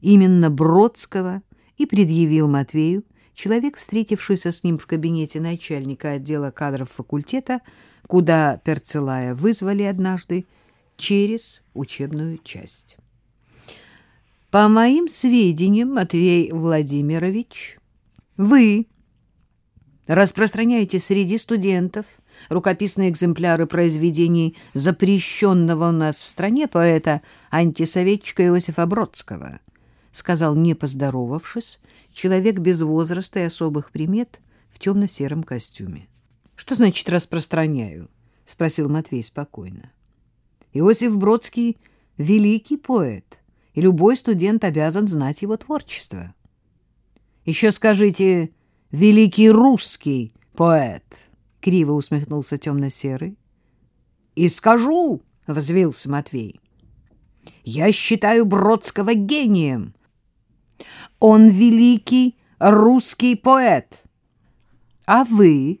именно Бродского и предъявил Матвею человек, встретившийся с ним в кабинете начальника отдела кадров факультета, куда Перцелая вызвали однажды через учебную часть. По моим сведениям, Матвей Владимирович, вы распространяете среди студентов рукописные экземпляры произведений запрещенного у нас в стране поэта-антисоветчика Иосифа Бродского, сказал, не поздоровавшись, человек без возраста и особых примет в темно-сером костюме. — Что значит «распространяю»? — спросил Матвей спокойно. — Иосиф Бродский — великий поэт, и любой студент обязан знать его творчество. — Еще скажите «великий русский поэт», — криво усмехнулся темно-серый. — И скажу, — взвился Матвей. — Я считаю Бродского гением. Он великий русский поэт. А вы,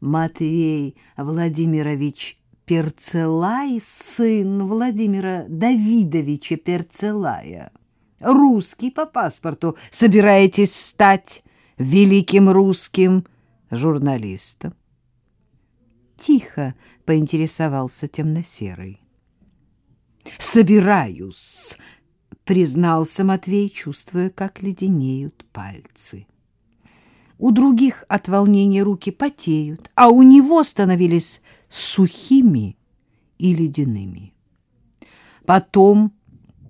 Матвей Владимирович Перцелай, сын Владимира Давидовича Перцелая, русский по паспорту, собираетесь стать великим русским журналистом? Тихо поинтересовался темно-серый. «Собираюсь», признался Матвей, чувствуя, как леденеют пальцы. У других от волнения руки потеют, а у него становились сухими и ледяными. Потом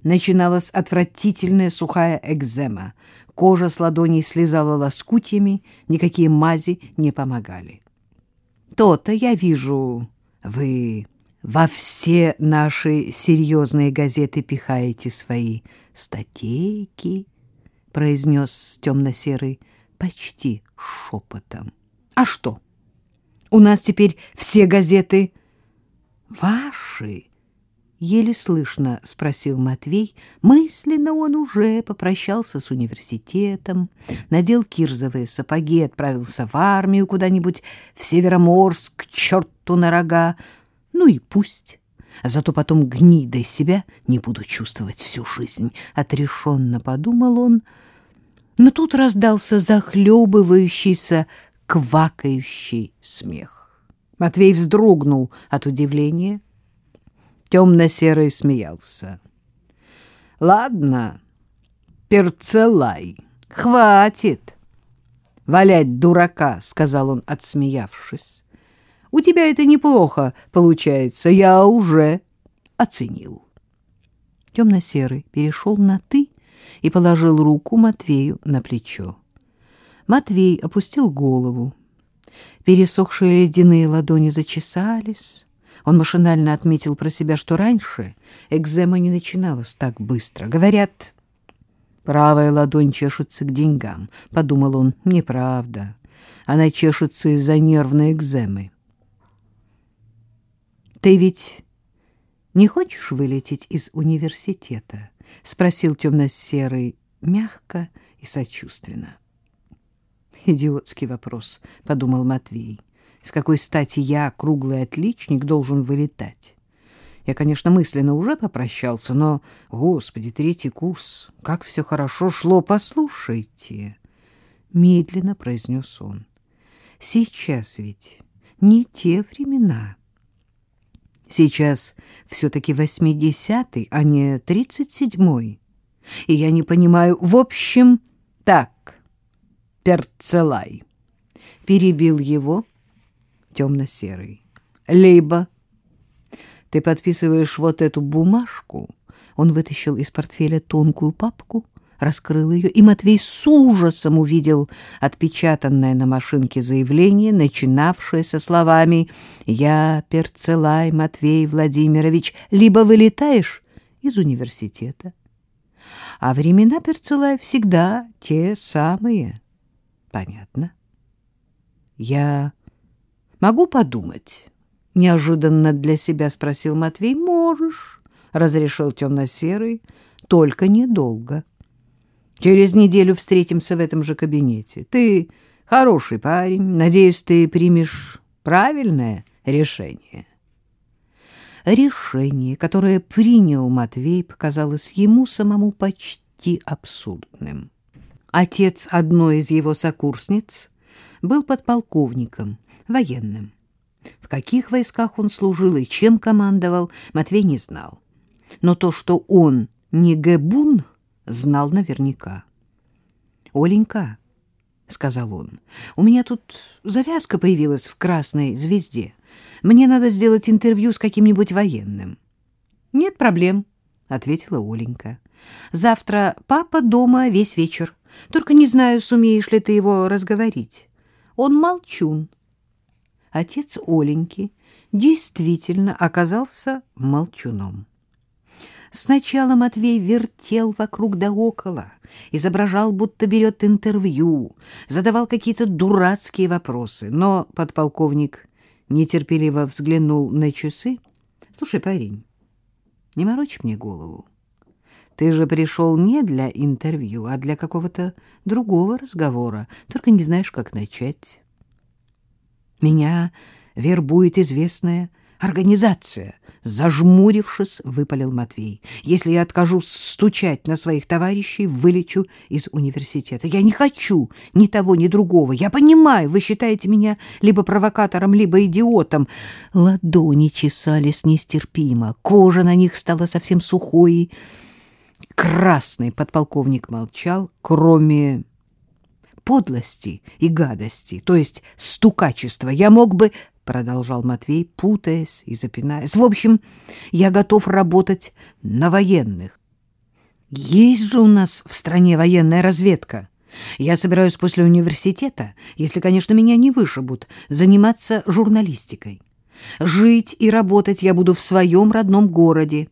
начиналась отвратительная сухая экзема. Кожа с ладоней слезала лоскутьями, никакие мази не помогали. «То-то я вижу, вы во все наши серьезные газеты пихаете свои статейки, — произнес темно-серый почти шепотом. — А что? У нас теперь все газеты ваши? — еле слышно спросил Матвей. Мысленно он уже попрощался с университетом, надел кирзовые сапоги, отправился в армию куда-нибудь в Североморск, к черту на рога, ну и пусть. Зато потом гнидой себя не буду чувствовать всю жизнь, — отрешенно подумал он. Но тут раздался захлебывающийся, квакающий смех. Матвей вздрогнул от удивления. Темно-серый смеялся. — Ладно, перцелай, хватит валять дурака, — сказал он, отсмеявшись. У тебя это неплохо получается, я уже оценил. Темно-серый перешел на «ты» и положил руку Матвею на плечо. Матвей опустил голову. Пересохшие ледяные ладони зачесались. Он машинально отметил про себя, что раньше экзема не начиналась так быстро. Говорят, правая ладонь чешется к деньгам. Подумал он, неправда. Она чешется из-за нервной экземы. Ты ведь не хочешь вылететь из университета? — спросил темно-серый мягко и сочувственно. «Идиотский вопрос», — подумал Матвей. «С какой стати я, круглый отличник, должен вылетать? Я, конечно, мысленно уже попрощался, но, господи, третий курс, как все хорошо шло, послушайте!» Медленно произнес он. «Сейчас ведь не те времена». Сейчас все-таки восьмидесятый, а не тридцать седьмой. И я не понимаю, в общем, так, Перцелай. Перебил его темно-серый. Либо ты подписываешь вот эту бумажку. Он вытащил из портфеля тонкую папку, раскрыл ее, и Матвей с ужасом увидел отпечатанное на машинке заявление, начинавшее со словами «Я, Перцелай Матвей Владимирович, либо вылетаешь из университета». А времена Перцелая всегда те самые. Понятно. Я могу подумать? Неожиданно для себя спросил Матвей. Можешь, разрешил темно-серый, только недолго. Через неделю встретимся в этом же кабинете. Ты хороший парень. Надеюсь, ты примешь правильное решение. Решение, которое принял Матвей, показалось ему самому почти абсурдным. Отец одной из его сокурсниц был подполковником, военным. В каких войсках он служил и чем командовал, Матвей не знал. Но то, что он не Гэбун, знал наверняка. «Оленька», — сказал он, — «у меня тут завязка появилась в «Красной звезде». Мне надо сделать интервью с каким-нибудь военным». «Нет проблем», — ответила Оленька. «Завтра папа дома весь вечер. Только не знаю, сумеешь ли ты его разговорить. Он молчун». Отец Оленьки действительно оказался молчуном. Сначала Матвей вертел вокруг да около, изображал, будто берет интервью, задавал какие-то дурацкие вопросы, но подполковник нетерпеливо взглянул на часы. — Слушай, парень, не морочь мне голову. Ты же пришел не для интервью, а для какого-то другого разговора, только не знаешь, как начать. Меня вербует известная организация, зажмурившись, выпалил Матвей. Если я откажусь стучать на своих товарищей, вылечу из университета. Я не хочу ни того, ни другого. Я понимаю, вы считаете меня либо провокатором, либо идиотом. Ладони чесались нестерпимо, кожа на них стала совсем сухой и красной. Подполковник молчал, кроме подлости и гадости, то есть стукачества. Я мог бы продолжал Матвей, путаясь и запинаясь. В общем, я готов работать на военных. Есть же у нас в стране военная разведка. Я собираюсь после университета, если, конечно, меня не вышибут, заниматься журналистикой. Жить и работать я буду в своем родном городе.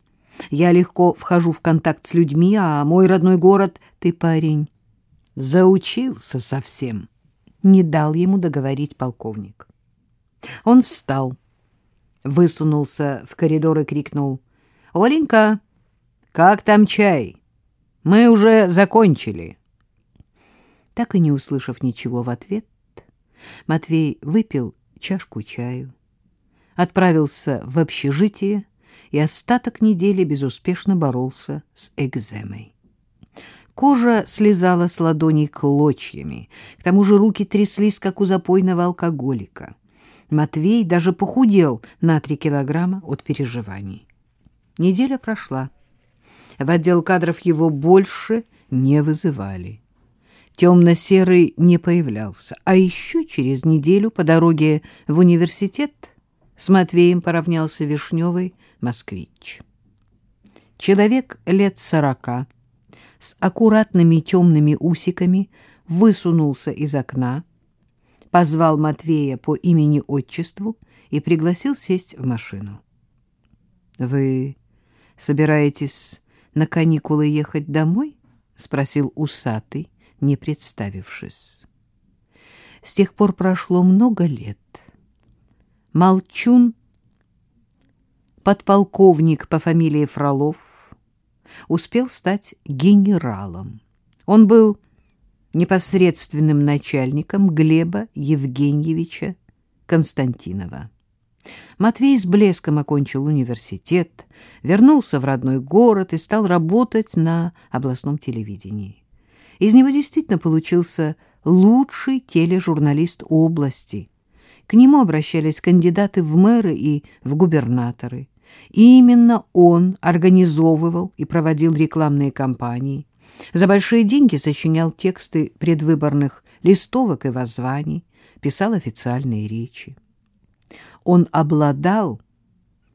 Я легко вхожу в контакт с людьми, а мой родной город — ты, парень, заучился совсем. Не дал ему договорить полковник. Он встал, высунулся в коридор и крикнул. — Оленька, как там чай? Мы уже закончили. Так и не услышав ничего в ответ, Матвей выпил чашку чаю, отправился в общежитие и остаток недели безуспешно боролся с экземой. Кожа слезала с ладоней клочьями, к тому же руки тряслись, как у запойного алкоголика. Матвей даже похудел на три килограмма от переживаний. Неделя прошла. В отдел кадров его больше не вызывали. Темно-серый не появлялся. А еще через неделю по дороге в университет с Матвеем поравнялся Вишневый москвич. Человек лет сорока, с аккуратными темными усиками, высунулся из окна, позвал Матвея по имени-отчеству и пригласил сесть в машину. — Вы собираетесь на каникулы ехать домой? — спросил усатый, не представившись. С тех пор прошло много лет. Молчун, подполковник по фамилии Фролов, успел стать генералом. Он был непосредственным начальником Глеба Евгеньевича Константинова. Матвей с блеском окончил университет, вернулся в родной город и стал работать на областном телевидении. Из него действительно получился лучший тележурналист области. К нему обращались кандидаты в мэры и в губернаторы. И именно он организовывал и проводил рекламные кампании, за большие деньги сочинял тексты предвыборных листовок и воззваний, писал официальные речи. Он обладал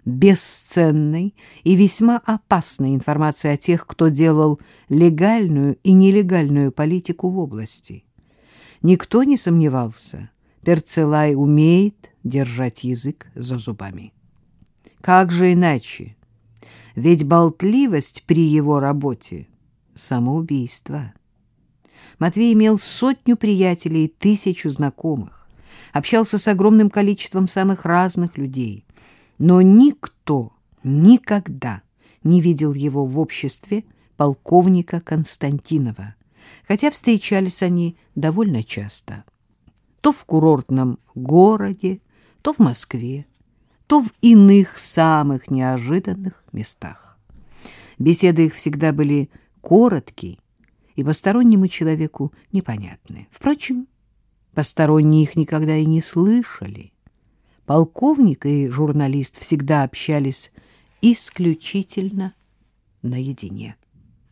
бесценной и весьма опасной информацией о тех, кто делал легальную и нелегальную политику в области. Никто не сомневался, Перцелай умеет держать язык за зубами. Как же иначе? Ведь болтливость при его работе самоубийство. Матвей имел сотню приятелей и тысячу знакомых, общался с огромным количеством самых разных людей, но никто никогда не видел его в обществе полковника Константинова, хотя встречались они довольно часто. То в курортном городе, то в Москве, то в иных самых неожиданных местах. Беседы их всегда были короткие и постороннему человеку непонятны. Впрочем, посторонние их никогда и не слышали. Полковник и журналист всегда общались исключительно наедине.